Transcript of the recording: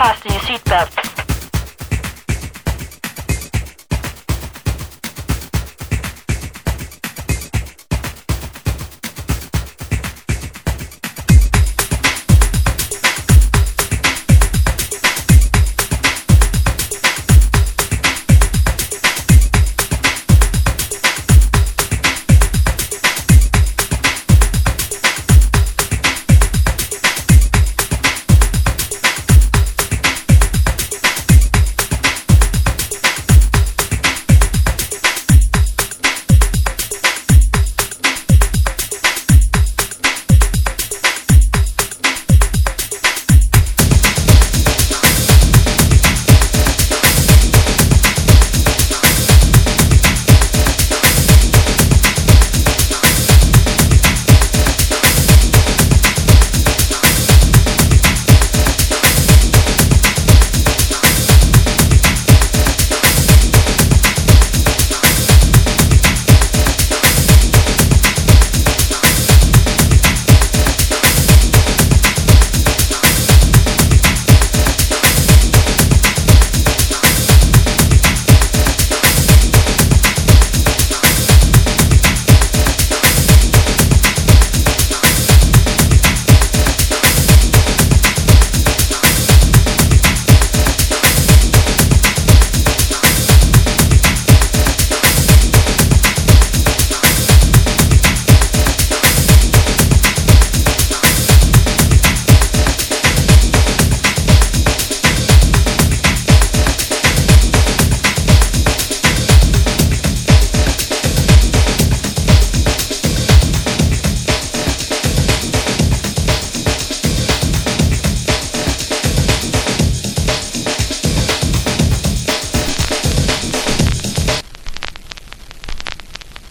fasten your seatbelt.